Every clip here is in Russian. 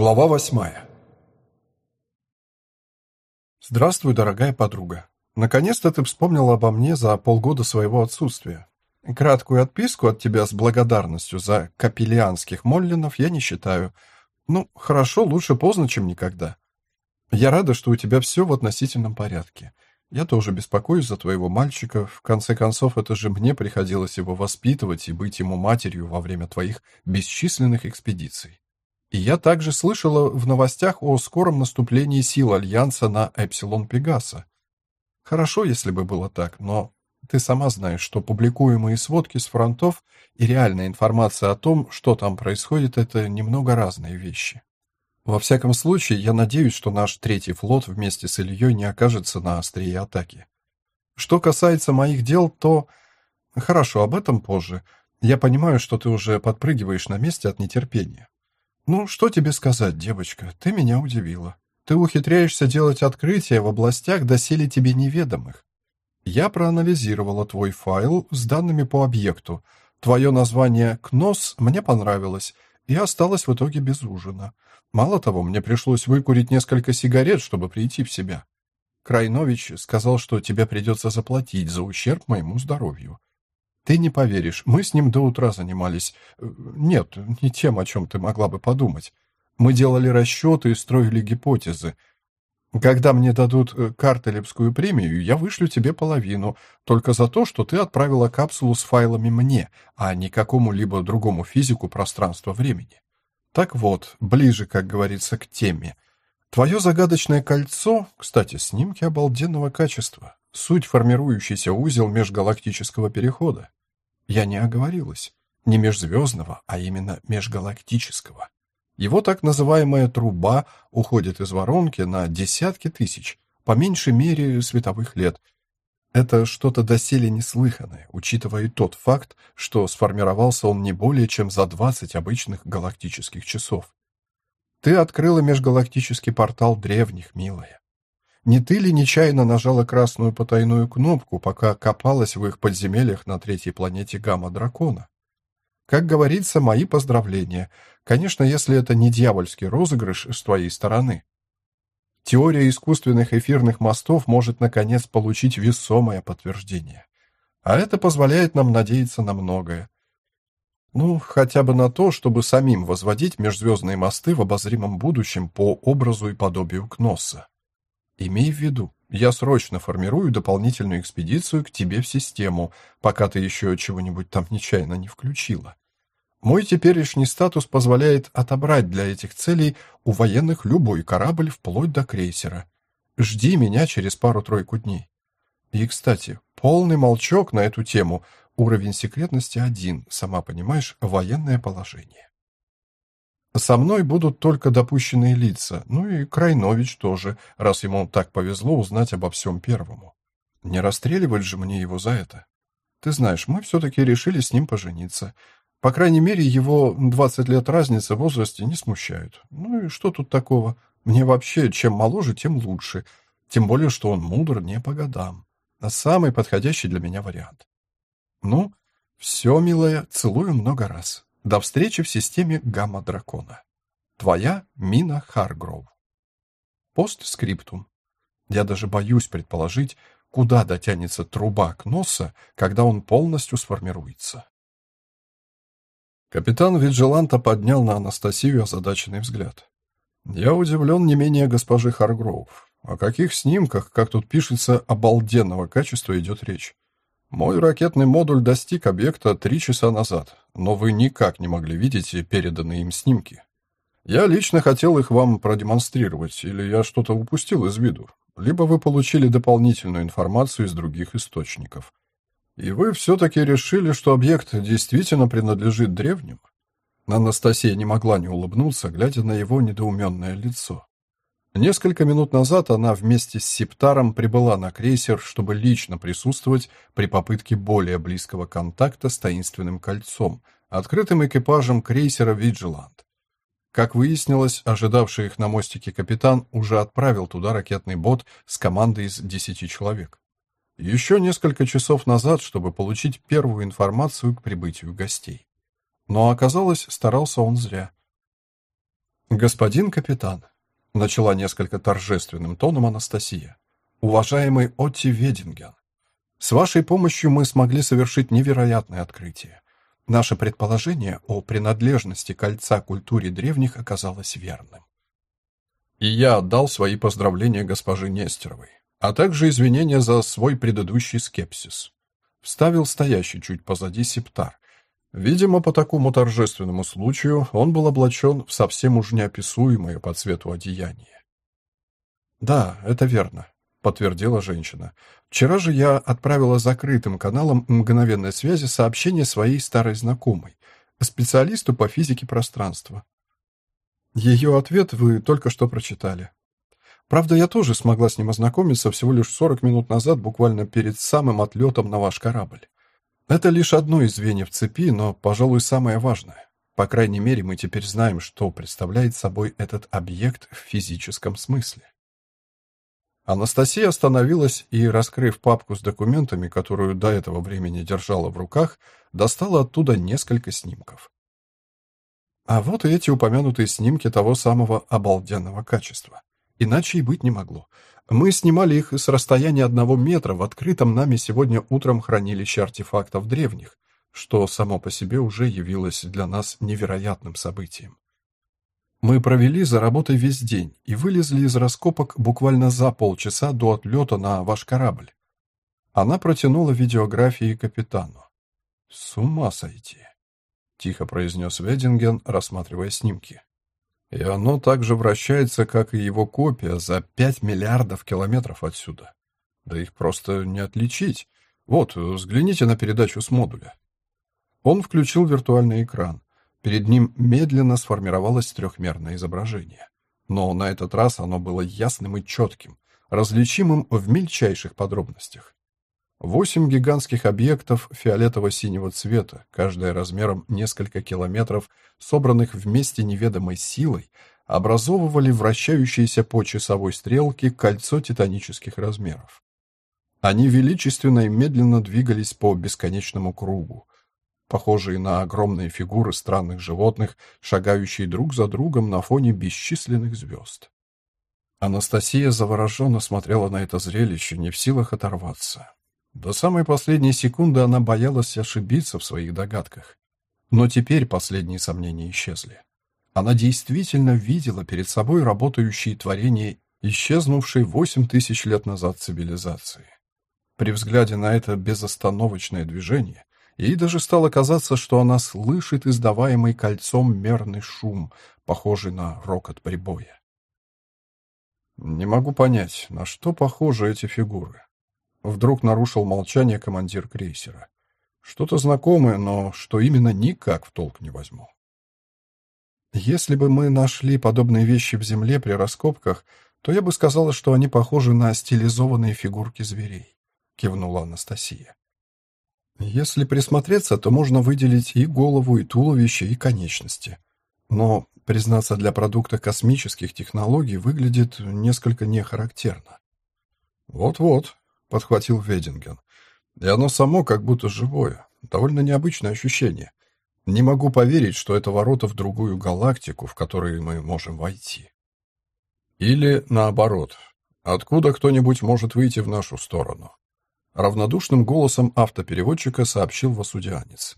Глава восьмая. Здравствуй, дорогая подруга. Наконец-то ты вспомнила обо мне за полгода своего отсутствия. Краткую отписку от тебя с благодарностью за капеллианских моллинов я не считаю. Ну, хорошо, лучше поздно, чем никогда. Я рада, что у тебя все в относительном порядке. Я тоже беспокоюсь за твоего мальчика. В конце концов, это же мне приходилось его воспитывать и быть ему матерью во время твоих бесчисленных экспедиций. Я также слышала в новостях о скором наступлении сил Альянса на Эпсилон Пегаса. Хорошо, если бы было так, но ты сама знаешь, что публикуемые сводки с фронтов и реальная информация о том, что там происходит, это немного разные вещи. Во всяком случае, я надеюсь, что наш третий флот вместе с Ильей не окажется на острие атаки. Что касается моих дел, то... Хорошо, об этом позже. Я понимаю, что ты уже подпрыгиваешь на месте от нетерпения. Ну, что тебе сказать, девочка, ты меня удивила. Ты ухитряешься делать открытия в областях доселе тебе неведомых. Я проанализировала твой файл с данными по объекту. Твое название «КНОС» мне понравилось, и осталось в итоге без ужина. Мало того, мне пришлось выкурить несколько сигарет, чтобы прийти в себя. Крайнович сказал, что тебе придется заплатить за ущерб моему здоровью. Ты не поверишь, мы с ним до утра занимались. Э, нет, не тем, о чем ты могла бы подумать. Мы делали расчеты и строили гипотезы. Когда мне дадут э, Картелевскую премию, я вышлю тебе половину, только за то, что ты отправила капсулу с файлами мне, а не какому-либо другому физику пространства-времени. Так вот, ближе, как говорится, к теме. Твое загадочное кольцо, кстати, снимки обалденного качества, суть формирующийся узел межгалактического перехода. Я не оговорилась. Не межзвездного, а именно межгалактического. Его так называемая труба уходит из воронки на десятки тысяч, по меньшей мере световых лет. Это что-то доселе неслыханное, учитывая тот факт, что сформировался он не более чем за 20 обычных галактических часов. Ты открыла межгалактический портал древних, милая. Не ты ли нечаянно нажала красную потайную кнопку, пока копалась в их подземельях на третьей планете Гамма-Дракона? Как говорится, мои поздравления. Конечно, если это не дьявольский розыгрыш с твоей стороны. Теория искусственных эфирных мостов может, наконец, получить весомое подтверждение. А это позволяет нам надеяться на многое. Ну, хотя бы на то, чтобы самим возводить межзвездные мосты в обозримом будущем по образу и подобию Кносса. Имей в виду, я срочно формирую дополнительную экспедицию к тебе в систему, пока ты еще чего-нибудь там нечаянно не включила. Мой теперешний статус позволяет отобрать для этих целей у военных любой корабль вплоть до крейсера. Жди меня через пару-тройку дней. И, кстати, полный молчок на эту тему. Уровень секретности один, сама понимаешь, военное положение. Со мной будут только допущенные лица, ну и Крайнович тоже, раз ему так повезло узнать обо всем первому. Не расстреливать же мне его за это. Ты знаешь, мы все-таки решили с ним пожениться. По крайней мере, его 20 лет разницы в возрасте не смущают. Ну и что тут такого? Мне вообще, чем моложе, тем лучше. Тем более, что он мудр не по годам. А самый подходящий для меня вариант. Ну, все, милая, целую много раз. До встречи в системе Гамма-Дракона. Твоя Мина Харгроу. Постскриптум. Я даже боюсь предположить, куда дотянется труба Кносса, когда он полностью сформируется. Капитан Виджеланта поднял на Анастасию озадаченный взгляд. Я удивлен не менее госпожи Харгроув. О каких снимках, как тут пишется, обалденного качества идет речь? Мой ракетный модуль достиг объекта три часа назад, но вы никак не могли видеть переданные им снимки. Я лично хотел их вам продемонстрировать, или я что-то упустил из виду, либо вы получили дополнительную информацию из других источников. И вы все-таки решили, что объект действительно принадлежит древним? Анастасия не могла не улыбнуться, глядя на его недоуменное лицо. Несколько минут назад она вместе с Септаром прибыла на крейсер, чтобы лично присутствовать при попытке более близкого контакта с таинственным кольцом, открытым экипажем крейсера «Виджиланд». Как выяснилось, ожидавший их на мостике капитан уже отправил туда ракетный бот с командой из десяти человек. Еще несколько часов назад, чтобы получить первую информацию к прибытию гостей. Но оказалось, старался он зря. «Господин капитан», — начала несколько торжественным тоном Анастасия, «уважаемый Отти Вединген, с вашей помощью мы смогли совершить невероятное открытие. Наше предположение о принадлежности кольца культуре древних оказалось верным. И я отдал свои поздравления госпоже Нестеровой, а также извинения за свой предыдущий скепсис. Вставил стоящий чуть позади септар. Видимо, по такому торжественному случаю он был облачен в совсем уж неописуемое по цвету одеяние. «Да, это верно», — подтвердила женщина. «Вчера же я отправила закрытым каналом мгновенной связи сообщение своей старой знакомой, специалисту по физике пространства. Ее ответ вы только что прочитали. Правда, я тоже смогла с ним ознакомиться всего лишь 40 минут назад, буквально перед самым отлетом на ваш корабль. Это лишь одно из звеньев цепи, но, пожалуй, самое важное. По крайней мере, мы теперь знаем, что представляет собой этот объект в физическом смысле. Анастасия остановилась и, раскрыв папку с документами, которую до этого времени держала в руках, достала оттуда несколько снимков. А вот и эти упомянутые снимки того самого обалденного качества. Иначе и быть не могло. Мы снимали их с расстояния одного метра в открытом нами сегодня утром хранилище артефактов древних, что само по себе уже явилось для нас невероятным событием. Мы провели за работой весь день и вылезли из раскопок буквально за полчаса до отлета на ваш корабль. Она протянула видеографии капитану. С ума сойти, тихо произнес Вединген, рассматривая снимки. И оно также вращается, как и его копия, за пять миллиардов километров отсюда. Да их просто не отличить. Вот, взгляните на передачу с модуля. Он включил виртуальный экран. Перед ним медленно сформировалось трехмерное изображение. Но на этот раз оно было ясным и четким, различимым в мельчайших подробностях. Восемь гигантских объектов фиолетово-синего цвета, каждая размером несколько километров, собранных вместе неведомой силой, образовывали вращающиеся по часовой стрелке кольцо титанических размеров. Они величественно и медленно двигались по бесконечному кругу, похожие на огромные фигуры странных животных, шагающие друг за другом на фоне бесчисленных звезд. Анастасия завороженно смотрела на это зрелище, не в силах оторваться. До самой последней секунды она боялась ошибиться в своих догадках. Но теперь последние сомнения исчезли. Она действительно видела перед собой работающие творения, исчезнувшей восемь тысяч лет назад цивилизации. При взгляде на это безостановочное движение, ей даже стало казаться, что она слышит издаваемый кольцом мерный шум, похожий на рокот прибоя. Не могу понять, на что похожи эти фигуры. Вдруг нарушил молчание командир крейсера. Что-то знакомое, но что именно никак в толк не возьму. Если бы мы нашли подобные вещи в земле при раскопках, то я бы сказала, что они похожи на стилизованные фигурки зверей, кивнула Анастасия. Если присмотреться, то можно выделить и голову, и туловище, и конечности. Но, признаться, для продукта космических технологий выглядит несколько нехарактерно. Вот-вот, подхватил Вединген. И оно само как будто живое. Довольно необычное ощущение. Не могу поверить, что это ворота в другую галактику, в которую мы можем войти. Или наоборот. Откуда кто-нибудь может выйти в нашу сторону? Равнодушным голосом автопереводчика сообщил Васудианец.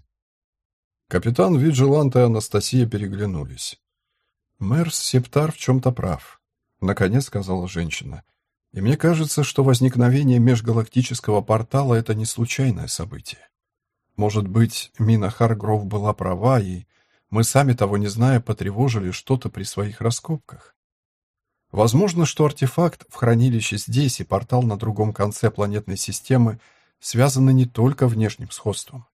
Капитан Виджилант и Анастасия переглянулись. «Мэр Септар в чем-то прав», — наконец сказала женщина. И мне кажется, что возникновение межгалактического портала — это не случайное событие. Может быть, Мина Харгров была права, и мы сами того не зная потревожили что-то при своих раскопках. Возможно, что артефакт в хранилище здесь и портал на другом конце планетной системы связаны не только внешним сходством.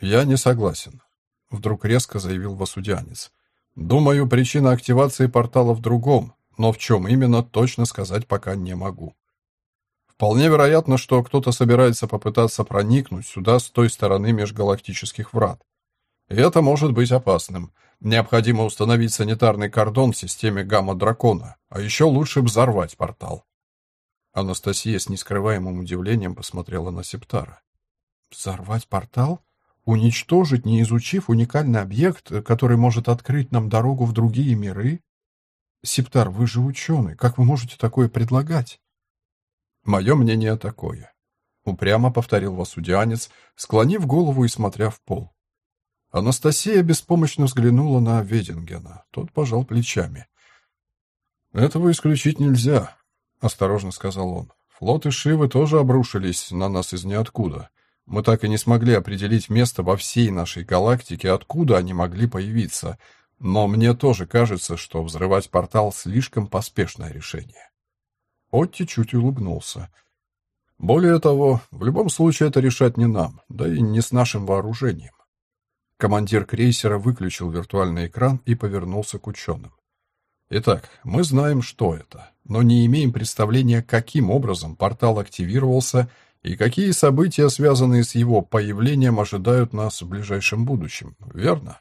«Я не согласен», — вдруг резко заявил Васудянец. «Думаю, причина активации портала в другом, но в чем именно, точно сказать пока не могу. Вполне вероятно, что кто-то собирается попытаться проникнуть сюда с той стороны межгалактических врат. И это может быть опасным. Необходимо установить санитарный кордон в системе гамма-дракона, а еще лучше взорвать портал. Анастасия с нескрываемым удивлением посмотрела на Септара. «Взорвать портал? Уничтожить, не изучив уникальный объект, который может открыть нам дорогу в другие миры? Септар, вы же ученый, как вы можете такое предлагать? Мое мнение такое. Упрямо повторил Васудианец, склонив голову и смотря в пол. Анастасия беспомощно взглянула на Ведингена. Тот пожал плечами. «Этого исключить нельзя», — осторожно сказал он. «Флоты Шивы тоже обрушились на нас из ниоткуда. Мы так и не смогли определить место во всей нашей галактике, откуда они могли появиться, но мне тоже кажется, что взрывать портал слишком поспешное решение. Отти чуть улыбнулся. Более того, в любом случае это решать не нам, да и не с нашим вооружением. Командир крейсера выключил виртуальный экран и повернулся к ученым. Итак, мы знаем, что это, но не имеем представления, каким образом портал активировался и какие события, связанные с его появлением, ожидают нас в ближайшем будущем, верно?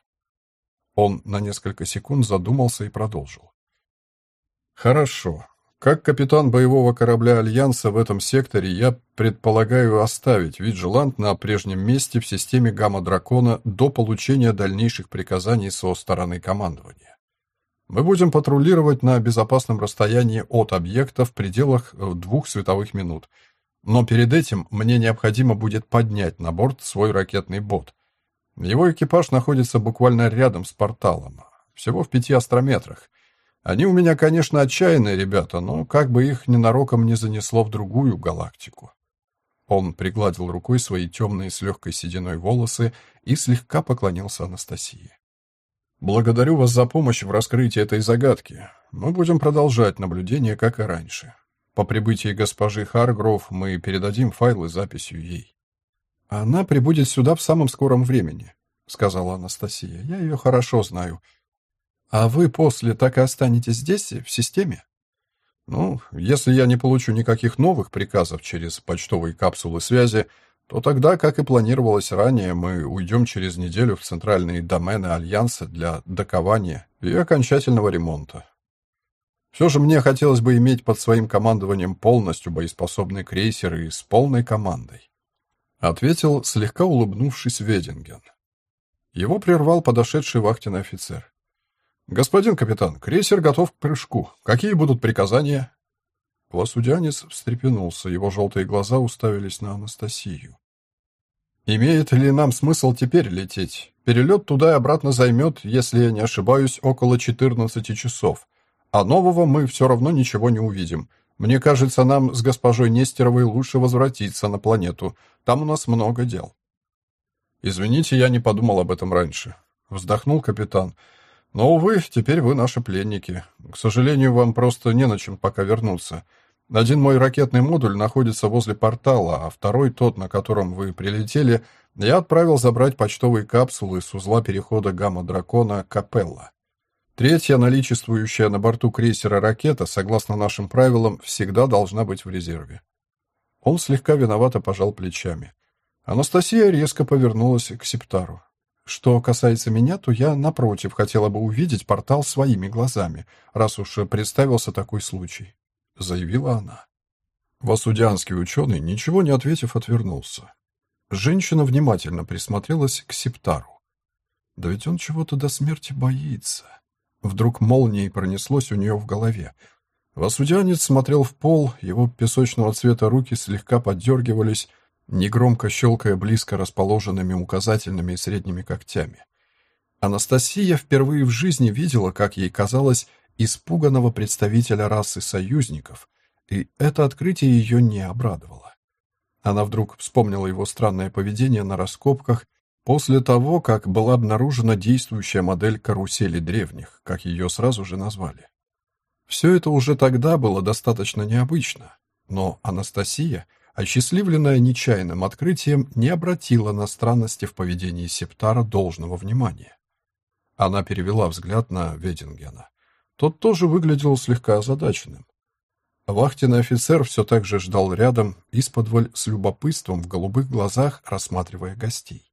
Он на несколько секунд задумался и продолжил. Хорошо. Как капитан боевого корабля Альянса в этом секторе, я предполагаю оставить Виджилант на прежнем месте в системе Гамма-Дракона до получения дальнейших приказаний со стороны командования. Мы будем патрулировать на безопасном расстоянии от объекта в пределах э, двух световых минут – но перед этим мне необходимо будет поднять на борт свой ракетный бот. Его экипаж находится буквально рядом с порталом, всего в пяти астрометрах. Они у меня, конечно, отчаянные ребята, но как бы их ненароком не занесло в другую галактику. Он пригладил рукой свои темные с легкой сединой волосы и слегка поклонился Анастасии. «Благодарю вас за помощь в раскрытии этой загадки. Мы будем продолжать наблюдение, как и раньше. По прибытии госпожи Харгров мы передадим файлы записью ей. Она прибудет сюда в самом скором времени, сказала Анастасия. Я ее хорошо знаю. А вы после так и останетесь здесь, в системе? Ну, если я не получу никаких новых приказов через почтовые капсулы связи, то тогда, как и планировалось ранее, мы уйдем через неделю в центральные домены Альянса для докования и окончательного ремонта. Все же мне хотелось бы иметь под своим командованием полностью боеспособный крейсер и с полной командой. Ответил, слегка улыбнувшись, Вединген. Его прервал подошедший вахтенный офицер. «Господин капитан, крейсер готов к прыжку. Какие будут приказания?» Лосудянец встрепенулся, его желтые глаза уставились на Анастасию. «Имеет ли нам смысл теперь лететь? Перелет туда и обратно займет, если я не ошибаюсь, около 14 часов. А нового мы все равно ничего не увидим. Мне кажется, нам с госпожой Нестеровой лучше возвратиться на планету. Там у нас много дел. Извините, я не подумал об этом раньше, вздохнул капитан. Но увы, теперь вы наши пленники. К сожалению, вам просто не на чем пока вернуться. Один мой ракетный модуль находится возле портала, а второй, тот, на котором вы прилетели, я отправил забрать почтовые капсулы с узла перехода гамма-дракона Капелла. Третья наличествующая на борту крейсера ракета, согласно нашим правилам, всегда должна быть в резерве. Он слегка виновато пожал плечами. Анастасия резко повернулась к Септару. Что касается меня, то я, напротив, хотела бы увидеть портал своими глазами, раз уж представился такой случай, — заявила она. Васудианский ученый, ничего не ответив, отвернулся. Женщина внимательно присмотрелась к Септару. Да ведь он чего-то до смерти боится. Вдруг молнией пронеслось у нее в голове. Васудянец смотрел в пол, его песочного цвета руки слегка поддергивались, негромко щелкая близко расположенными указательными и средними когтями. Анастасия впервые в жизни видела, как ей казалось, испуганного представителя расы союзников, и это открытие ее не обрадовало. Она вдруг вспомнила его странное поведение на раскопках После того, как была обнаружена действующая модель карусели древних, как ее сразу же назвали. Все это уже тогда было достаточно необычно, но Анастасия, осчастливленная нечаянным открытием, не обратила на странности в поведении Септара должного внимания. Она перевела взгляд на Ведингена. Тот тоже выглядел слегка озадаченным. Вахтенный офицер все так же ждал рядом, из-под с любопытством в голубых глазах, рассматривая гостей.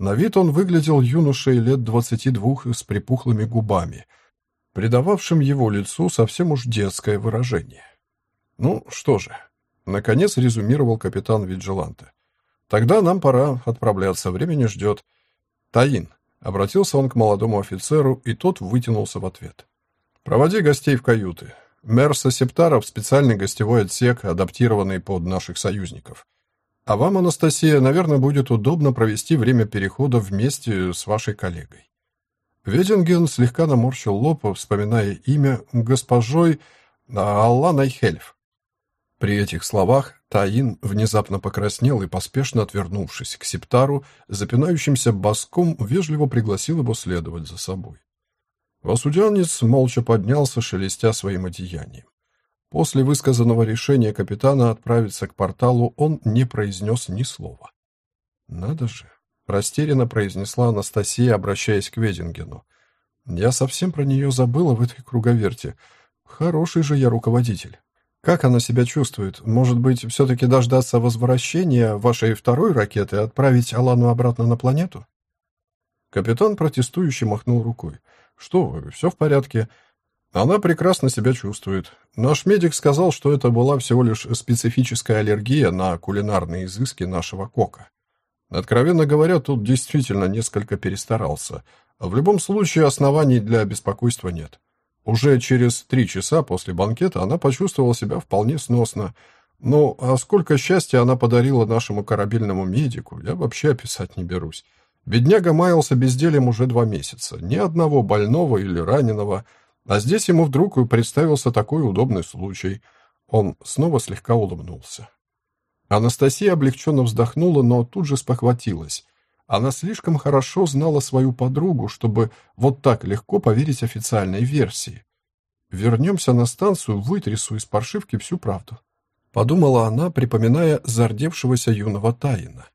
На вид он выглядел юношей лет двадцати двух с припухлыми губами, придававшим его лицу совсем уж детское выражение. Ну, что же, наконец резюмировал капитан Виджиланте. Тогда нам пора отправляться, время не ждет. Таин, обратился он к молодому офицеру, и тот вытянулся в ответ. Проводи гостей в каюты. Мерса Септара в специальный гостевой отсек, адаптированный под наших союзников. А вам, Анастасия, наверное, будет удобно провести время перехода вместе с вашей коллегой. Веденген слегка наморщил лоб, вспоминая имя госпожой Алланой Хельф. При этих словах Таин внезапно покраснел и, поспешно отвернувшись к Септару, запинающимся боском вежливо пригласил его следовать за собой. Васудянец молча поднялся, шелестя своим одеянием. После высказанного решения капитана отправиться к порталу он не произнес ни слова. «Надо же!» — растерянно произнесла Анастасия, обращаясь к Ведингену. «Я совсем про нее забыла в этой круговерте. Хороший же я руководитель. Как она себя чувствует? Может быть, все-таки дождаться возвращения вашей второй ракеты и отправить Алану обратно на планету?» Капитан протестующе махнул рукой. «Что вы, все в порядке. Она прекрасно себя чувствует. Наш медик сказал, что это была всего лишь специфическая аллергия на кулинарные изыски нашего кока. Откровенно говоря, тут действительно несколько перестарался. В любом случае, оснований для беспокойства нет. Уже через три часа после банкета она почувствовала себя вполне сносно. Ну, а сколько счастья она подарила нашему корабельному медику, я вообще описать не берусь. Бедняга маялся бездельем уже два месяца. Ни одного больного или раненого – а здесь ему вдруг представился такой удобный случай. Он снова слегка улыбнулся. Анастасия облегченно вздохнула, но тут же спохватилась. Она слишком хорошо знала свою подругу, чтобы вот так легко поверить официальной версии. «Вернемся на станцию, вытрясу из паршивки всю правду», — подумала она, припоминая зардевшегося юного Таина.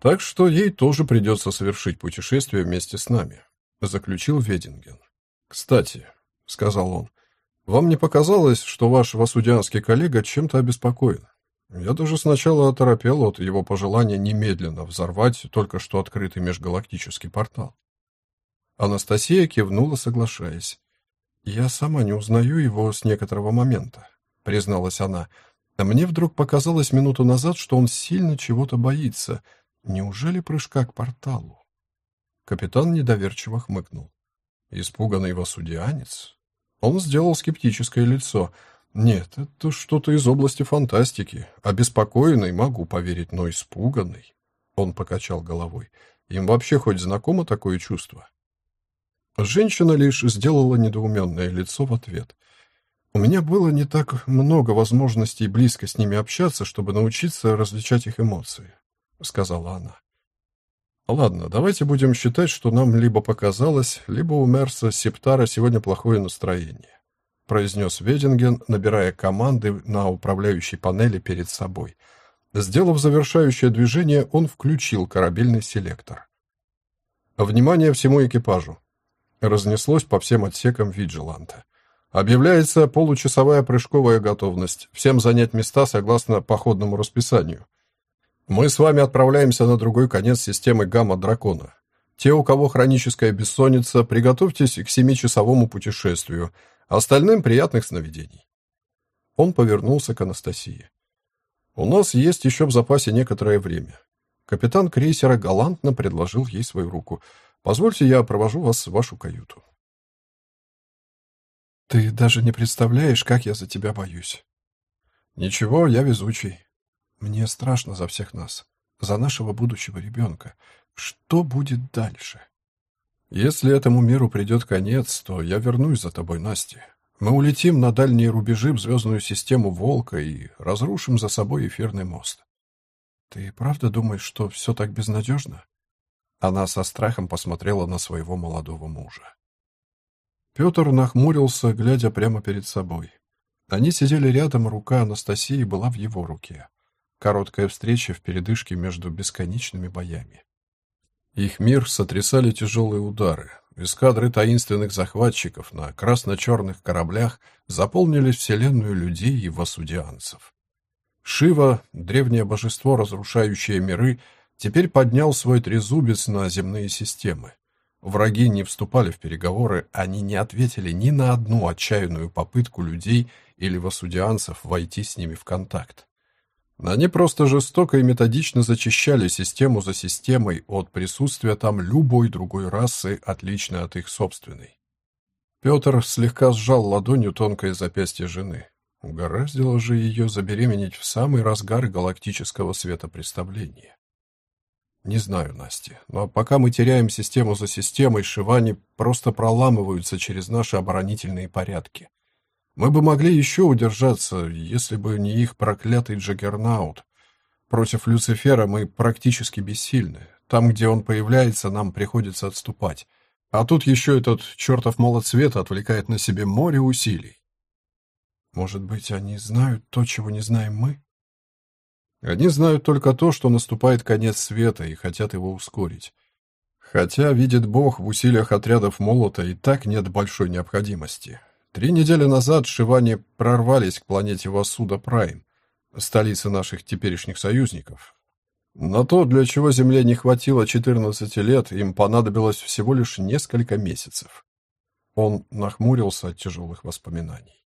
«Так что ей тоже придется совершить путешествие вместе с нами», — заключил Вединген. «Кстати, — сказал он. «Вам не показалось, что ваш васудианский коллега чем-то обеспокоен? Я даже сначала оторопел от его пожелания немедленно взорвать только что открытый межгалактический портал». Анастасия кивнула, соглашаясь. «Я сама не узнаю его с некоторого момента», — призналась она. «А мне вдруг показалось минуту назад, что он сильно чего-то боится. Неужели прыжка к порталу?» Капитан недоверчиво хмыкнул. «Испуганный васудианец? Он сделал скептическое лицо. «Нет, это что-то из области фантастики. Обеспокоенный могу поверить, но испуганный». Он покачал головой. «Им вообще хоть знакомо такое чувство?» Женщина лишь сделала недоуменное лицо в ответ. «У меня было не так много возможностей близко с ними общаться, чтобы научиться различать их эмоции», — сказала она. Ладно, давайте будем считать, что нам либо показалось, либо у Мерса Септара сегодня плохое настроение, произнес Вединген, набирая команды на управляющей панели перед собой. Сделав завершающее движение, он включил корабельный селектор. Внимание всему экипажу. Разнеслось по всем отсекам Виджиланта. Объявляется получасовая прыжковая готовность. Всем занять места согласно походному расписанию. Мы с вами отправляемся на другой конец системы гамма-дракона. Те, у кого хроническая бессонница, приготовьтесь к семичасовому путешествию. Остальным приятных сновидений. Он повернулся к Анастасии. У нас есть еще в запасе некоторое время. Капитан крейсера галантно предложил ей свою руку. Позвольте, я провожу вас в вашу каюту. Ты даже не представляешь, как я за тебя боюсь. Ничего, я везучий. Мне страшно за всех нас, за нашего будущего ребенка. Что будет дальше? Если этому миру придет конец, то я вернусь за тобой, Настя. Мы улетим на дальние рубежи в звездную систему Волка и разрушим за собой эфирный мост. Ты правда думаешь, что все так безнадежно? Она со страхом посмотрела на своего молодого мужа. Петр нахмурился, глядя прямо перед собой. Они сидели рядом, рука Анастасии была в его руке. Короткая встреча в передышке между бесконечными боями. Их мир сотрясали тяжелые удары. Эскадры таинственных захватчиков на красно-черных кораблях заполнили вселенную людей и васудианцев. Шива, древнее божество, разрушающее миры, теперь поднял свой трезубец на земные системы. Враги не вступали в переговоры, они не ответили ни на одну отчаянную попытку людей или васудианцев войти с ними в контакт. Они просто жестоко и методично зачищали систему за системой от присутствия там любой другой расы, отличной от их собственной. Петр слегка сжал ладонью тонкое запястье жены. Угораздило же ее забеременеть в самый разгар галактического светопреставления. Не знаю, Настя, но пока мы теряем систему за системой, Шивани просто проламываются через наши оборонительные порядки. Мы бы могли еще удержаться, если бы не их проклятый Джаггернаут. Против Люцифера мы практически бессильны. Там, где он появляется, нам приходится отступать. А тут еще этот чертов молот света отвлекает на себе море усилий. Может быть, они знают то, чего не знаем мы? Они знают только то, что наступает конец света и хотят его ускорить. Хотя, видит Бог, в усилиях отрядов молота и так нет большой необходимости. Три недели назад Шивани прорвались к планете Васуда Прайм, столице наших теперешних союзников. На то, для чего Земле не хватило 14 лет, им понадобилось всего лишь несколько месяцев. Он нахмурился от тяжелых воспоминаний.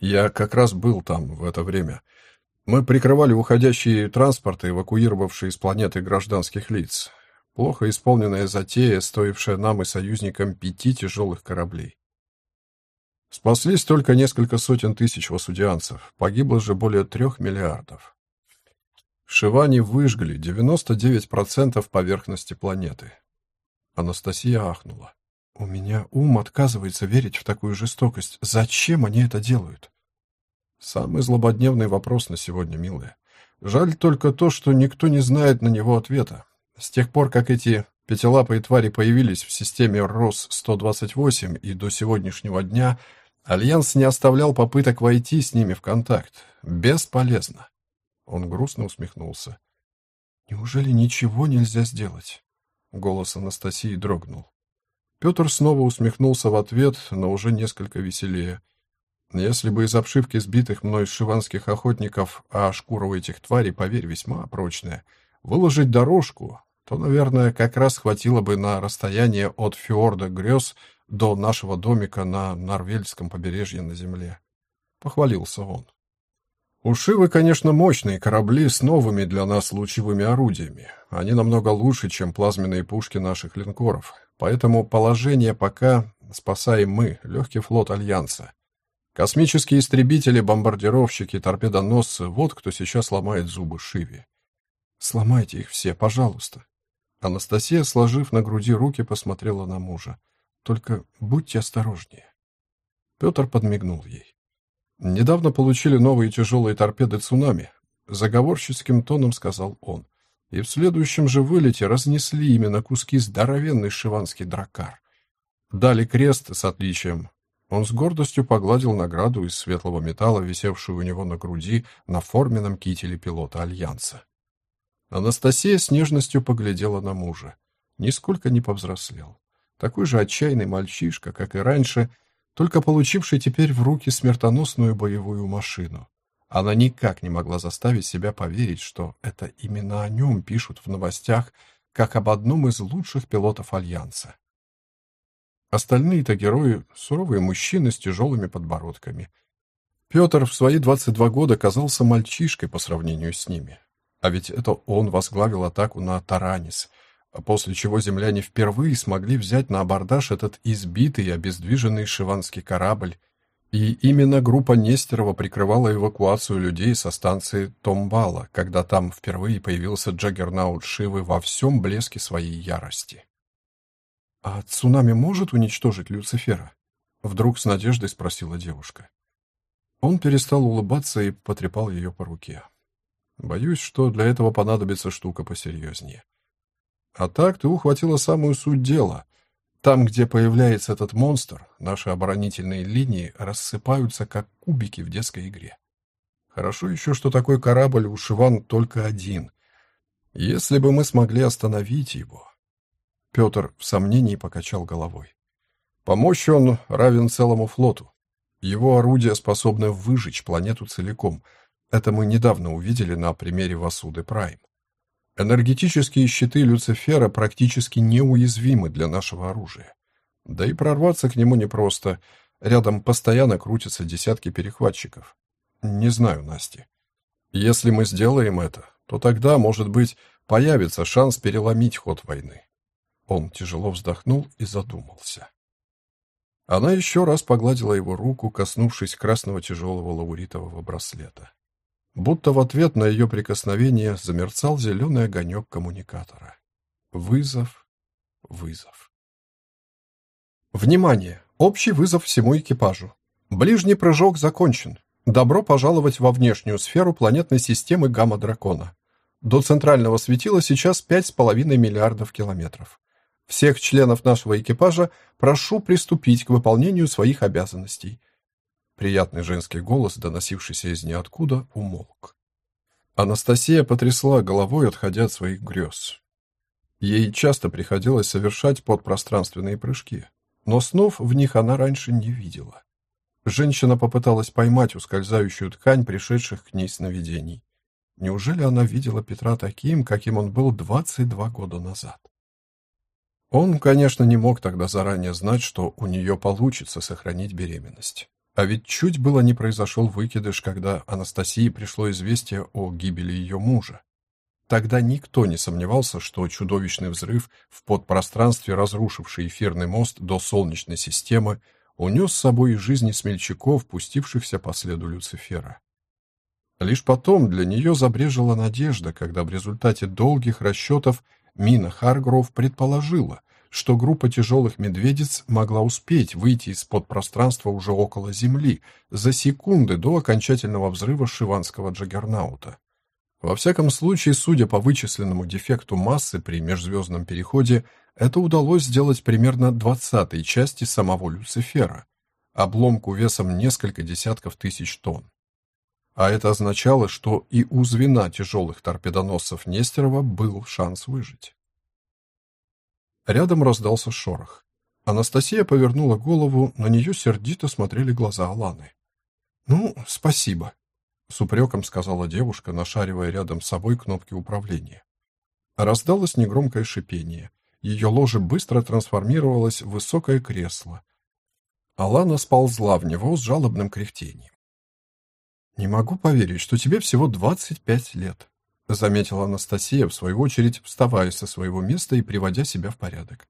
Я как раз был там в это время — мы прикрывали уходящие транспорты, эвакуировавшие с планеты гражданских лиц. Плохо исполненная затея, стоившая нам и союзникам пяти тяжелых кораблей. Спаслись только несколько сотен тысяч васудианцев, погибло же более трех миллиардов. Шивани выжгли 99% поверхности планеты. Анастасия ахнула. «У меня ум отказывается верить в такую жестокость. Зачем они это делают?» Самый злободневный вопрос на сегодня, милая. Жаль только то, что никто не знает на него ответа. С тех пор, как эти пятилапые твари появились в системе РОС-128 и до сегодняшнего дня, Альянс не оставлял попыток войти с ними в контакт. Бесполезно. Он грустно усмехнулся. «Неужели ничего нельзя сделать?» Голос Анастасии дрогнул. Петр снова усмехнулся в ответ, но уже несколько веселее. Если бы из обшивки сбитых мной шиванских охотников, а шкура у этих тварей, поверь, весьма прочная, выложить дорожку, то, наверное, как раз хватило бы на расстояние от фьорда грез до нашего домика на Норвельском побережье на земле. Похвалился он. У Шивы, конечно, мощные корабли с новыми для нас лучевыми орудиями. Они намного лучше, чем плазменные пушки наших линкоров. Поэтому положение пока спасаем мы, легкий флот Альянса. Космические истребители, бомбардировщики, торпедоносцы — вот кто сейчас ломает зубы Шиве. Сломайте их все, пожалуйста. Анастасия, сложив на груди руки, посмотрела на мужа. Только будьте осторожнее. Петр подмигнул ей. Недавно получили новые тяжелые торпеды «Цунами», заговорческим тоном сказал он. И в следующем же вылете разнесли именно куски здоровенный шиванский дракар. Дали крест с отличием, он с гордостью погладил награду из светлого металла, висевшую у него на груди на форменном кителе пилота Альянса. Анастасия с нежностью поглядела на мужа. Нисколько не повзрослел. Такой же отчаянный мальчишка, как и раньше, только получивший теперь в руки смертоносную боевую машину. Она никак не могла заставить себя поверить, что это именно о нем пишут в новостях, как об одном из лучших пилотов Альянса. Остальные-то герои — суровые мужчины с тяжелыми подбородками. Петр в свои 22 года казался мальчишкой по сравнению с ними. А ведь это он возглавил атаку на Таранис, после чего земляне впервые смогли взять на абордаж этот избитый и обездвиженный шиванский корабль, и именно группа Нестерова прикрывала эвакуацию людей со станции Томбала, когда там впервые появился Джаггернаут Шивы во всем блеске своей ярости. «А цунами может уничтожить Люцифера?» Вдруг с надеждой спросила девушка. Он перестал улыбаться и потрепал ее по руке. «Боюсь, что для этого понадобится штука посерьезнее. А так ты ухватила самую суть дела. Там, где появляется этот монстр, наши оборонительные линии рассыпаются, как кубики в детской игре. Хорошо еще, что такой корабль у Шиван только один. Если бы мы смогли остановить его, Петр в сомнении покачал головой. По мощи он равен целому флоту. Его орудия способны выжечь планету целиком. Это мы недавно увидели на примере Васуды Прайм. Энергетические щиты Люцифера практически неуязвимы для нашего оружия. Да и прорваться к нему непросто. Рядом постоянно крутятся десятки перехватчиков. Не знаю, Насти. Если мы сделаем это, то тогда, может быть, появится шанс переломить ход войны. Он тяжело вздохнул и задумался. Она еще раз погладила его руку, коснувшись красного тяжелого лауритового браслета. Будто в ответ на ее прикосновение замерцал зеленый огонек коммуникатора. Вызов, вызов. Внимание! Общий вызов всему экипажу. Ближний прыжок закончен. Добро пожаловать во внешнюю сферу планетной системы Гамма-Дракона. До центрального светила сейчас 5,5 миллиардов километров. Всех членов нашего экипажа прошу приступить к выполнению своих обязанностей. Приятный женский голос, доносившийся из ниоткуда, умолк. Анастасия потрясла головой, отходя от своих грез. Ей часто приходилось совершать подпространственные прыжки, но снов в них она раньше не видела. Женщина попыталась поймать ускользающую ткань пришедших к ней сновидений. Неужели она видела Петра таким, каким он был 22 года назад? Он, конечно, не мог тогда заранее знать, что у нее получится сохранить беременность. А ведь чуть было не произошел выкидыш, когда Анастасии пришло известие о гибели ее мужа. Тогда никто не сомневался, что чудовищный взрыв в подпространстве, разрушивший эфирный мост до Солнечной системы, унес с собой и жизни смельчаков, пустившихся по следу Люцифера. Лишь потом для нее забрежила надежда, когда в результате долгих расчетов Мина Харгров предположила, что группа тяжелых медведиц могла успеть выйти из-под пространства уже около Земли за секунды до окончательного взрыва Шиванского джаггернаута. Во всяком случае, судя по вычисленному дефекту массы при межзвездном переходе, это удалось сделать примерно двадцатой части самого Люцифера, обломку весом несколько десятков тысяч тонн. А это означало, что и у звена тяжелых торпедоносцев Нестерова был шанс выжить. Рядом раздался шорох. Анастасия повернула голову, на нее сердито смотрели глаза Аланы. «Ну, спасибо», — с упреком сказала девушка, нашаривая рядом с собой кнопки управления. Раздалось негромкое шипение. Ее ложе быстро трансформировалось в высокое кресло. Алана сползла в него с жалобным кряхтением. «Не могу поверить, что тебе всего двадцать пять лет», заметила Анастасия, в свою очередь, вставая со своего места и приводя себя в порядок.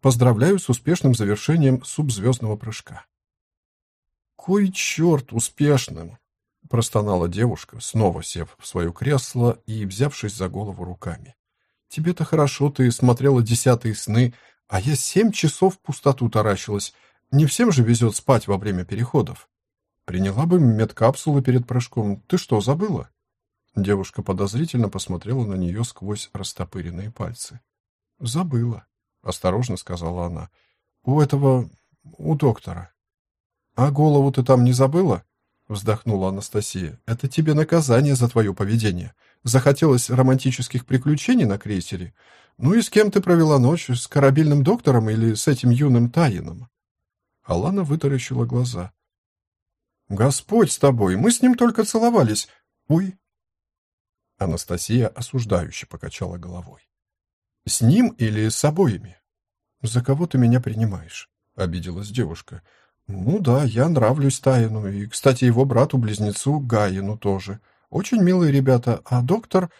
«Поздравляю с успешным завершением субзвездного прыжка». «Кой черт успешным!» простонала девушка, снова сев в свое кресло и взявшись за голову руками. «Тебе-то хорошо, ты смотрела десятые сны, а я семь часов в пустоту таращилась. Не всем же везет спать во время переходов». Приняла бы медкапсулы перед прыжком. Ты что, забыла? Девушка подозрительно посмотрела на нее сквозь растопыренные пальцы. Забыла, осторожно сказала она. У этого у доктора. А голову ты там не забыла? вздохнула Анастасия. Это тебе наказание за твое поведение. Захотелось романтических приключений на крейсере. Ну и с кем ты провела ночь? С корабельным доктором или с этим юным Таином? Алана вытаращила глаза. Господь с тобой, мы с ним только целовались. Ой. Анастасия осуждающе покачала головой. С ним или с обоими? За кого ты меня принимаешь? обиделась девушка. Ну да, я нравлюсь Таину, и, кстати, его брату-близнецу Гаину тоже. Очень милые ребята, а доктор...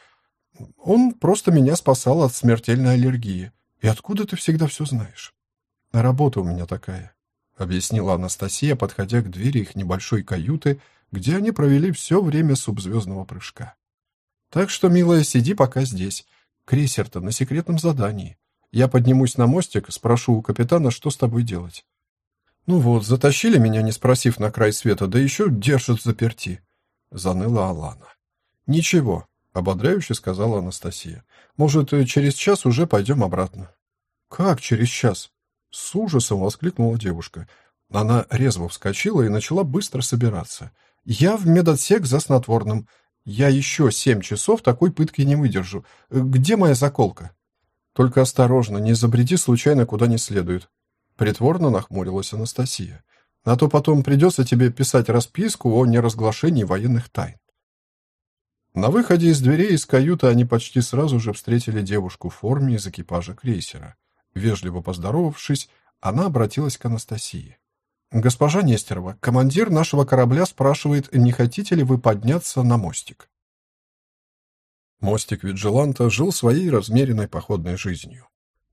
Он просто меня спасал от смертельной аллергии. И откуда ты всегда все знаешь? Работа у меня такая объяснила Анастасия, подходя к двери их небольшой каюты, где они провели все время субзвездного прыжка. Так что, милая, сиди пока здесь. Крейсер-то на секретном задании. Я поднимусь на мостик, спрошу у капитана, что с тобой делать. Ну вот, затащили меня, не спросив на край света, да еще держат заперти, заныла Алана. Ничего, ободряюще сказала Анастасия. Может, через час уже пойдем обратно. Как через час? С ужасом воскликнула девушка. Она резво вскочила и начала быстро собираться. «Я в медотсек за снотворным. Я еще семь часов такой пытки не выдержу. Где моя заколка?» «Только осторожно, не забреди случайно куда не следует». Притворно нахмурилась Анастасия. «А то потом придется тебе писать расписку о неразглашении военных тайн». На выходе из дверей из каюты они почти сразу же встретили девушку в форме из экипажа крейсера. Вежливо поздоровавшись, она обратилась к Анастасии. «Госпожа Нестерова, командир нашего корабля спрашивает, не хотите ли вы подняться на мостик?» Мостик Виджиланта жил своей размеренной походной жизнью.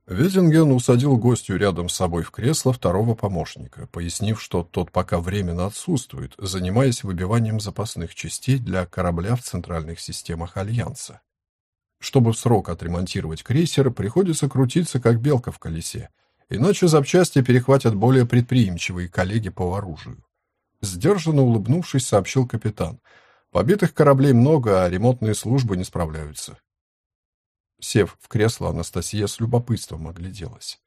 Везинген усадил гостью рядом с собой в кресло второго помощника, пояснив, что тот пока временно отсутствует, занимаясь выбиванием запасных частей для корабля в центральных системах Альянса. Чтобы в срок отремонтировать крейсер, приходится крутиться как белка в колесе, иначе запчасти перехватят более предприимчивые коллеги по оружию. Сдержанно улыбнувшись, сообщил капитан. Побитых кораблей много, а ремонтные службы не справляются. Сев в кресло, Анастасия с любопытством огляделась.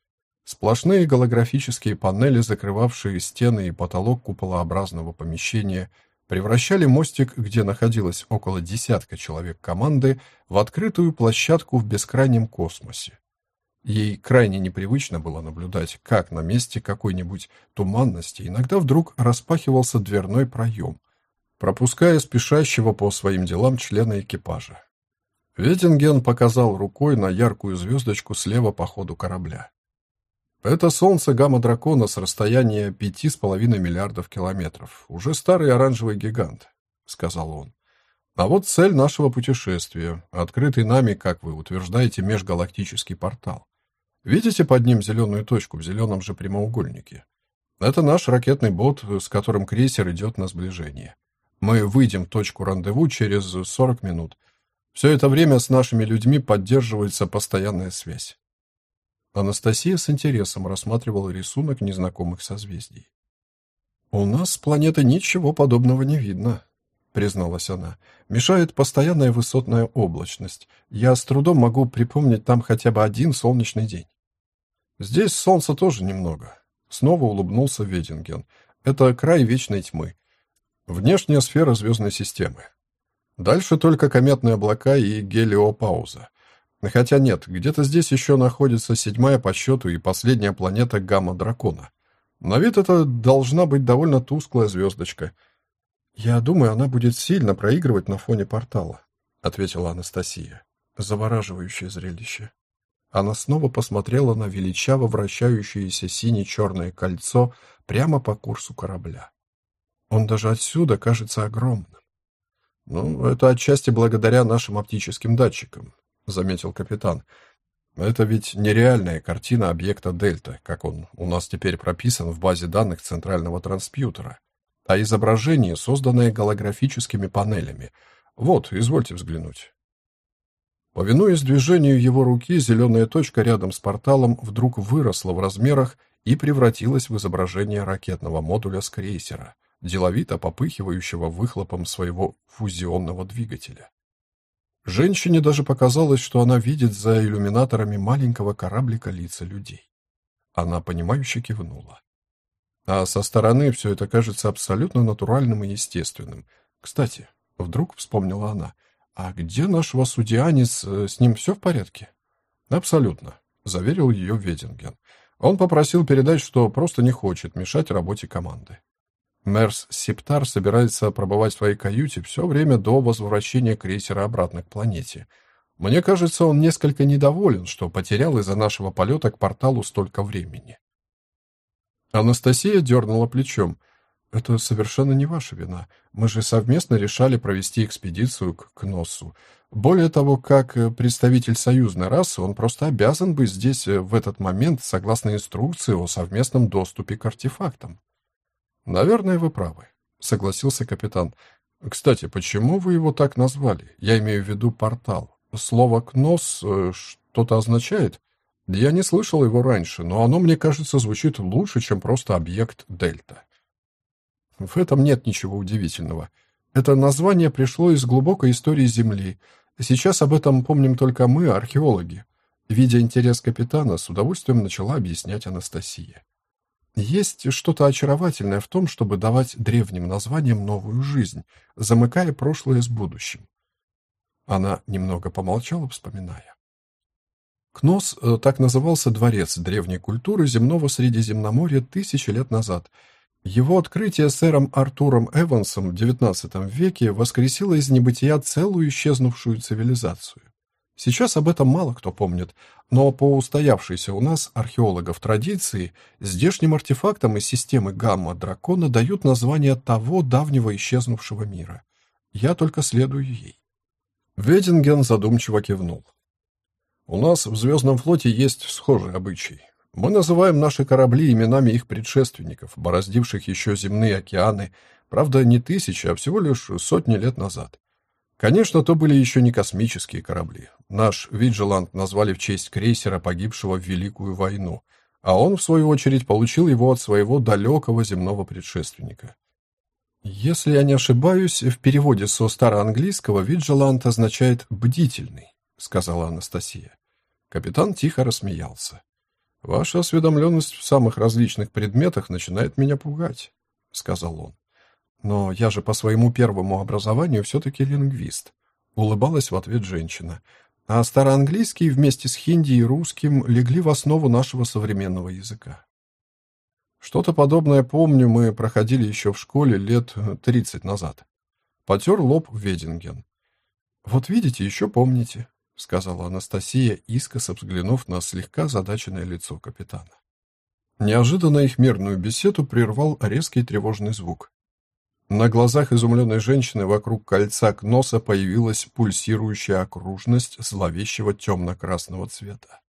Сплошные голографические панели, закрывавшие стены и потолок куполообразного помещения, превращали мостик, где находилось около десятка человек команды, в открытую площадку в бескрайнем космосе. Ей крайне непривычно было наблюдать, как на месте какой-нибудь туманности иногда вдруг распахивался дверной проем, пропуская спешащего по своим делам члена экипажа. Ветинген показал рукой на яркую звездочку слева по ходу корабля. Это солнце гамма-дракона с расстояния пяти с половиной миллиардов километров. Уже старый оранжевый гигант, сказал он. А вот цель нашего путешествия, открытый нами, как вы утверждаете, межгалактический портал. Видите под ним зеленую точку в зеленом же прямоугольнике? Это наш ракетный бот, с которым крейсер идет на сближение. Мы выйдем в точку рандеву через 40 минут. Все это время с нашими людьми поддерживается постоянная связь. Анастасия с интересом рассматривала рисунок незнакомых созвездий. «У нас с планеты ничего подобного не видно», — призналась она. «Мешает постоянная высотная облачность. Я с трудом могу припомнить там хотя бы один солнечный день». «Здесь солнца тоже немного», — снова улыбнулся Вединген. «Это край вечной тьмы. Внешняя сфера звездной системы. Дальше только кометные облака и гелиопауза. Хотя нет, где-то здесь еще находится седьмая по счету и последняя планета Гамма-Дракона. На вид это должна быть довольно тусклая звездочка. «Я думаю, она будет сильно проигрывать на фоне портала», — ответила Анастасия. Завораживающее зрелище. Она снова посмотрела на величаво вращающееся сине-черное кольцо прямо по курсу корабля. Он даже отсюда кажется огромным. «Ну, это отчасти благодаря нашим оптическим датчикам», — заметил капитан. «Это ведь нереальная картина объекта Дельта, как он у нас теперь прописан в базе данных центрального транспьютера, а изображение, созданное голографическими панелями. Вот, извольте взглянуть». Повинуясь движению его руки, зеленая точка рядом с порталом вдруг выросла в размерах и превратилась в изображение ракетного модуля с крейсера — деловито попыхивающего выхлопом своего фузионного двигателя. Женщине даже показалось, что она видит за иллюминаторами маленького кораблика лица людей. Она понимающе кивнула. А со стороны все это кажется абсолютно натуральным и естественным. Кстати, вдруг вспомнила она, а где наш васудианец, э, с ним все в порядке? Абсолютно, заверил ее Вединген. Он попросил передать, что просто не хочет мешать работе команды. Мерс Септар собирается пробывать в своей каюте все время до возвращения крейсера обратно к планете. Мне кажется, он несколько недоволен, что потерял из-за нашего полета к порталу столько времени. Анастасия дернула плечом. «Это совершенно не ваша вина. Мы же совместно решали провести экспедицию к Кносу. Более того, как представитель союзной расы, он просто обязан быть здесь в этот момент согласно инструкции о совместном доступе к артефактам». Наверное, вы правы, согласился капитан. Кстати, почему вы его так назвали? Я имею в виду портал. Слово «кнос» э, что-то означает? Я не слышал его раньше, но оно, мне кажется, звучит лучше, чем просто объект дельта. В этом нет ничего удивительного. Это название пришло из глубокой истории Земли. Сейчас об этом помним только мы, археологи. Видя интерес капитана, с удовольствием начала объяснять Анастасия. Есть что-то очаровательное в том, чтобы давать древним названиям новую жизнь, замыкая прошлое с будущим. Она немного помолчала, вспоминая. Кнос э, так назывался дворец древней культуры земного Средиземноморья тысячи лет назад. Его открытие сэром Артуром Эвансом в XIX веке воскресило из небытия целую исчезнувшую цивилизацию. Сейчас об этом мало кто помнит, но по устоявшейся у нас археологов традиции, здешним артефактам из системы гамма-дракона дают название того давнего исчезнувшего мира. Я только следую ей. Вединген задумчиво кивнул. У нас в Звездном флоте есть схожий обычай. Мы называем наши корабли именами их предшественников, бороздивших еще земные океаны, правда, не тысячи, а всего лишь сотни лет назад. Конечно, то были еще не космические корабли. Наш Виджеланд назвали в честь крейсера, погибшего в Великую войну, а он, в свою очередь, получил его от своего далекого земного предшественника. Если я не ошибаюсь, в переводе со староанглийского «Виджеланд» означает «бдительный», — сказала Анастасия. Капитан тихо рассмеялся. «Ваша осведомленность в самых различных предметах начинает меня пугать», — сказал он. «Но я же по своему первому образованию все-таки лингвист», — улыбалась в ответ женщина. «А староанглийский вместе с хинди и русским легли в основу нашего современного языка». Что-то подобное помню, мы проходили еще в школе лет тридцать назад. Потер лоб Вединген. «Вот видите, еще помните», — сказала Анастасия, искоса взглянув на слегка задаченное лицо капитана. Неожиданно их мирную беседу прервал резкий тревожный звук. На глазах изумленной женщины вокруг кольца к носа появилась пульсирующая окружность зловещего темно-красного цвета.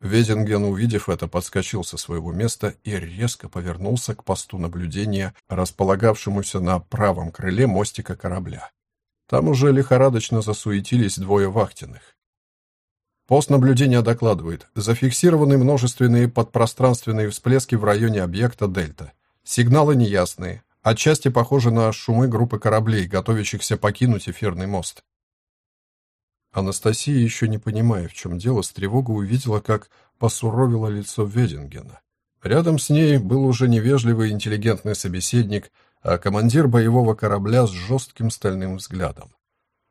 Веденген, увидев это, подскочил со своего места и резко повернулся к посту наблюдения, располагавшемуся на правом крыле мостика корабля. Там уже лихорадочно засуетились двое вахтенных. Пост наблюдения докладывает. Зафиксированы множественные подпространственные всплески в районе объекта Дельта. Сигналы неясные. Отчасти похожи на шумы группы кораблей, готовящихся покинуть эфирный мост. Анастасия, еще не понимая, в чем дело, с тревогой увидела, как посуровило лицо Ведингена. Рядом с ней был уже невежливый интеллигентный собеседник, а командир боевого корабля с жестким стальным взглядом.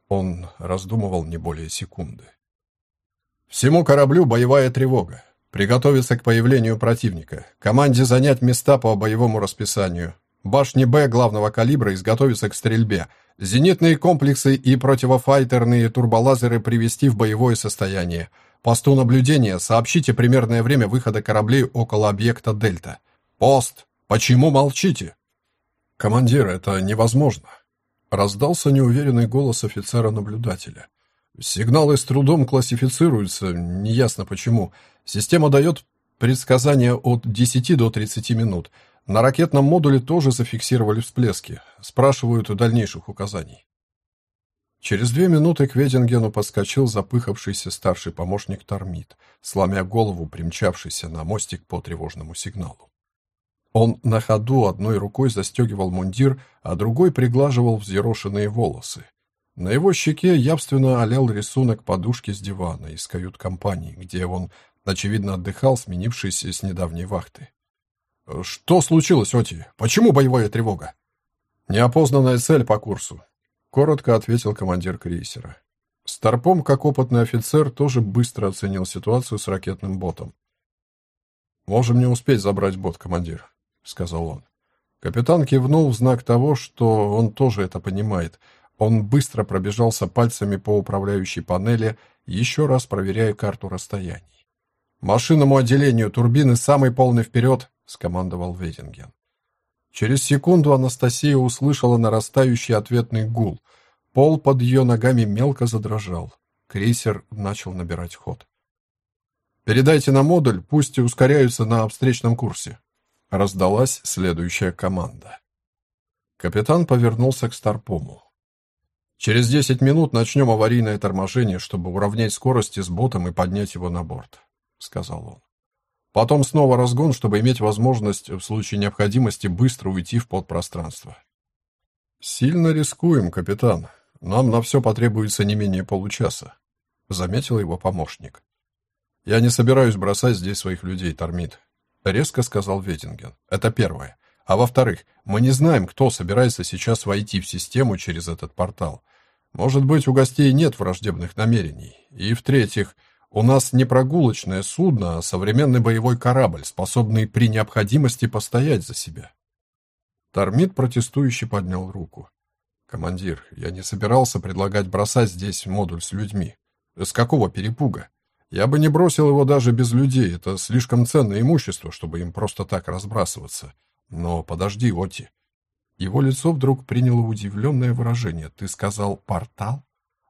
Он раздумывал не более секунды. «Всему кораблю боевая тревога. Приготовиться к появлению противника. Команде занять места по боевому расписанию. Башни Б главного калибра изготовиться к стрельбе. Зенитные комплексы и противофайтерные турболазеры привести в боевое состояние. Посту наблюдения сообщите примерное время выхода кораблей около объекта Дельта. Пост! Почему молчите? «Командир, это невозможно!» Раздался неуверенный голос офицера-наблюдателя. «Сигналы с трудом классифицируются, неясно почему. Система дает предсказания от 10 до 30 минут. На ракетном модуле тоже зафиксировали всплески. Спрашивают дальнейших указаний». Через две минуты к Ведингену подскочил запыхавшийся старший помощник Тормит, сломя голову, примчавшийся на мостик по тревожному сигналу. Он на ходу одной рукой застегивал мундир, а другой приглаживал взъерошенные волосы. На его щеке явственно олял рисунок подушки с дивана из кают-компании, где он, очевидно, отдыхал, сменившись с недавней вахты. «Что случилось, Оти? Почему боевая тревога?» «Неопознанная цель по курсу», — коротко ответил командир крейсера. Старпом, как опытный офицер, тоже быстро оценил ситуацию с ракетным ботом. «Можем не успеть забрать бот, командир», — сказал он. Капитан кивнул в знак того, что он тоже это понимает. Он быстро пробежался пальцами по управляющей панели, еще раз проверяя карту расстояний. «Машинному отделению турбины самый полный вперед!» — скомандовал Ветинген. Через секунду Анастасия услышала нарастающий ответный гул. Пол под ее ногами мелко задрожал. Крейсер начал набирать ход. «Передайте на модуль, пусть ускоряются на встречном курсе», Раздалась следующая команда. Капитан повернулся к Старпому. «Через десять минут начнем аварийное торможение, чтобы уравнять скорости с ботом и поднять его на борт», — сказал он. «Потом снова разгон, чтобы иметь возможность в случае необходимости быстро уйти в подпространство». «Сильно рискуем, капитан. Нам на все потребуется не менее получаса», — заметил его помощник. «Я не собираюсь бросать здесь своих людей, Тормит. — резко сказал Ветинген. «Это первое. А во-вторых, мы не знаем, кто собирается сейчас войти в систему через этот портал. Может быть, у гостей нет враждебных намерений. И в-третьих, у нас не прогулочное судно, а современный боевой корабль, способный при необходимости постоять за себя». Тормит протестующий поднял руку. «Командир, я не собирался предлагать бросать здесь модуль с людьми. С какого перепуга? Я бы не бросил его даже без людей, это слишком ценное имущество, чтобы им просто так разбрасываться. Но подожди, Оти. Его лицо вдруг приняло удивленное выражение. Ты сказал «портал»?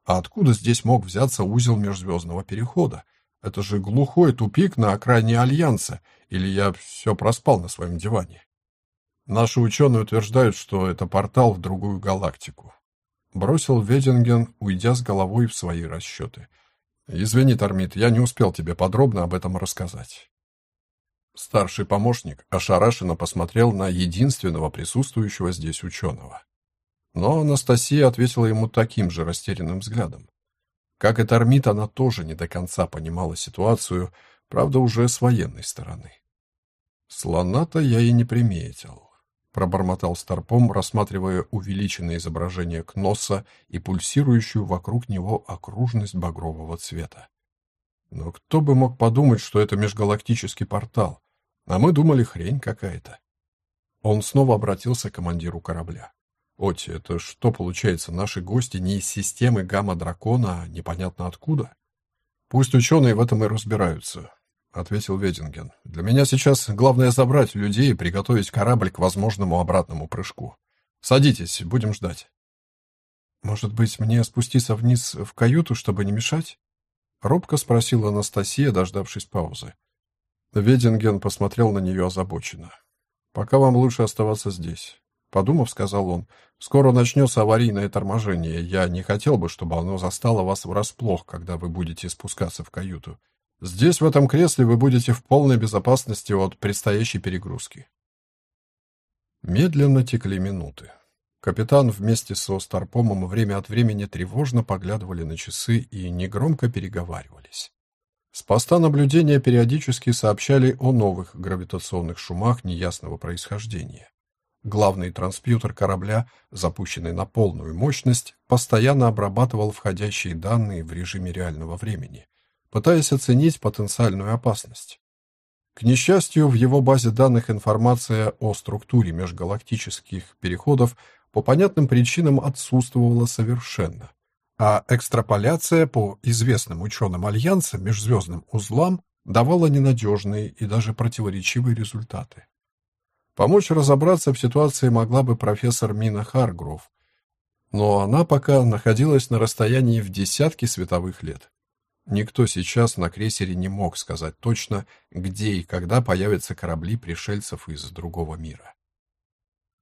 А откуда здесь мог взяться узел межзвездного перехода? Это же глухой тупик на окраине Альянса, или я все проспал на своем диване? Наши ученые утверждают, что это портал в другую галактику. Бросил Вединген, уйдя с головой в свои расчеты. Извини, Тормит, я не успел тебе подробно об этом рассказать. Старший помощник ошарашенно посмотрел на единственного присутствующего здесь ученого. Но Анастасия ответила ему таким же растерянным взглядом. Как и Тормит, она тоже не до конца понимала ситуацию, правда, уже с военной стороны. Слона-то я и не приметил, пробормотал Старпом, рассматривая увеличенное изображение Кносса и пульсирующую вокруг него окружность багрового цвета. Но кто бы мог подумать, что это межгалактический портал? А мы думали, хрень какая-то. Он снова обратился к командиру корабля. Оти, это что получается, наши гости не из системы гамма-дракона, а непонятно откуда? Пусть ученые в этом и разбираются, ответил Вединген. Для меня сейчас главное забрать людей и приготовить корабль к возможному обратному прыжку. Садитесь, будем ждать. Может быть, мне спуститься вниз в каюту, чтобы не мешать? робко спросила Анастасия, дождавшись паузы. Вединген посмотрел на нее озабоченно. Пока вам лучше оставаться здесь. Подумав, сказал он, «Скоро начнется аварийное торможение. Я не хотел бы, чтобы оно застало вас врасплох, когда вы будете спускаться в каюту. Здесь, в этом кресле, вы будете в полной безопасности от предстоящей перегрузки». Медленно текли минуты. Капитан вместе со Старпомом время от времени тревожно поглядывали на часы и негромко переговаривались. С поста наблюдения периодически сообщали о новых гравитационных шумах неясного происхождения. Главный транспьютер корабля, запущенный на полную мощность, постоянно обрабатывал входящие данные в режиме реального времени, пытаясь оценить потенциальную опасность. К несчастью, в его базе данных информация о структуре межгалактических переходов по понятным причинам отсутствовала совершенно, а экстраполяция по известным ученым Альянса межзвездным узлам давала ненадежные и даже противоречивые результаты. Помочь разобраться в ситуации могла бы профессор Мина Харгров, но она пока находилась на расстоянии в десятки световых лет. Никто сейчас на крейсере не мог сказать точно, где и когда появятся корабли пришельцев из другого мира.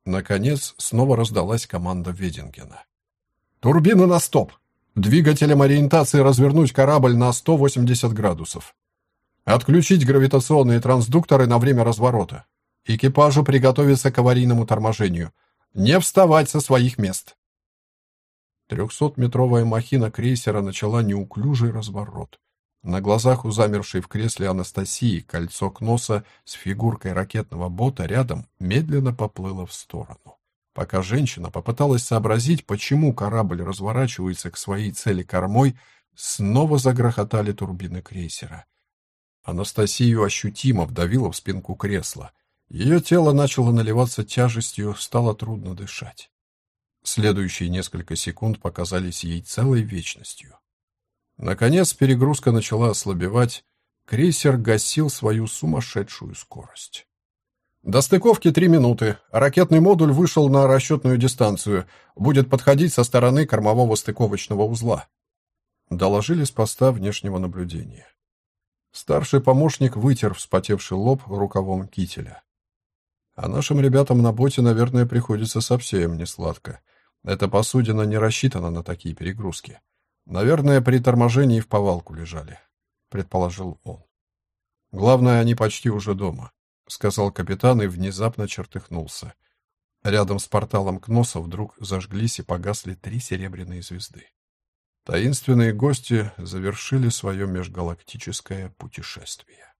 Наконец, снова раздалась команда Ведингена. «Турбины на стоп! Двигателем ориентации развернуть корабль на 180 градусов. Отключить гравитационные трансдукторы на время разворота. Экипажу приготовиться к аварийному торможению. Не вставать со своих мест. Трехсотметровая махина крейсера начала неуклюжий разворот. На глазах у замершей в кресле Анастасии кольцо Кноса с фигуркой ракетного бота рядом медленно поплыло в сторону. Пока женщина попыталась сообразить, почему корабль разворачивается к своей цели кормой, снова загрохотали турбины крейсера. Анастасию ощутимо вдавило в спинку кресла. Ее тело начало наливаться тяжестью, стало трудно дышать. Следующие несколько секунд показались ей целой вечностью. Наконец перегрузка начала ослабевать, крейсер гасил свою сумасшедшую скорость. До стыковки три минуты. Ракетный модуль вышел на расчетную дистанцию. Будет подходить со стороны кормового стыковочного узла. Доложили с поста внешнего наблюдения. Старший помощник вытер вспотевший лоб рукавом кителя. А нашим ребятам на боте, наверное, приходится совсем не сладко. Эта посудина не рассчитана на такие перегрузки. Наверное, при торможении в повалку лежали, предположил он. Главное, они почти уже дома, сказал капитан и внезапно чертыхнулся. Рядом с порталом Кноса вдруг зажглись и погасли три серебряные звезды. Таинственные гости завершили свое межгалактическое путешествие.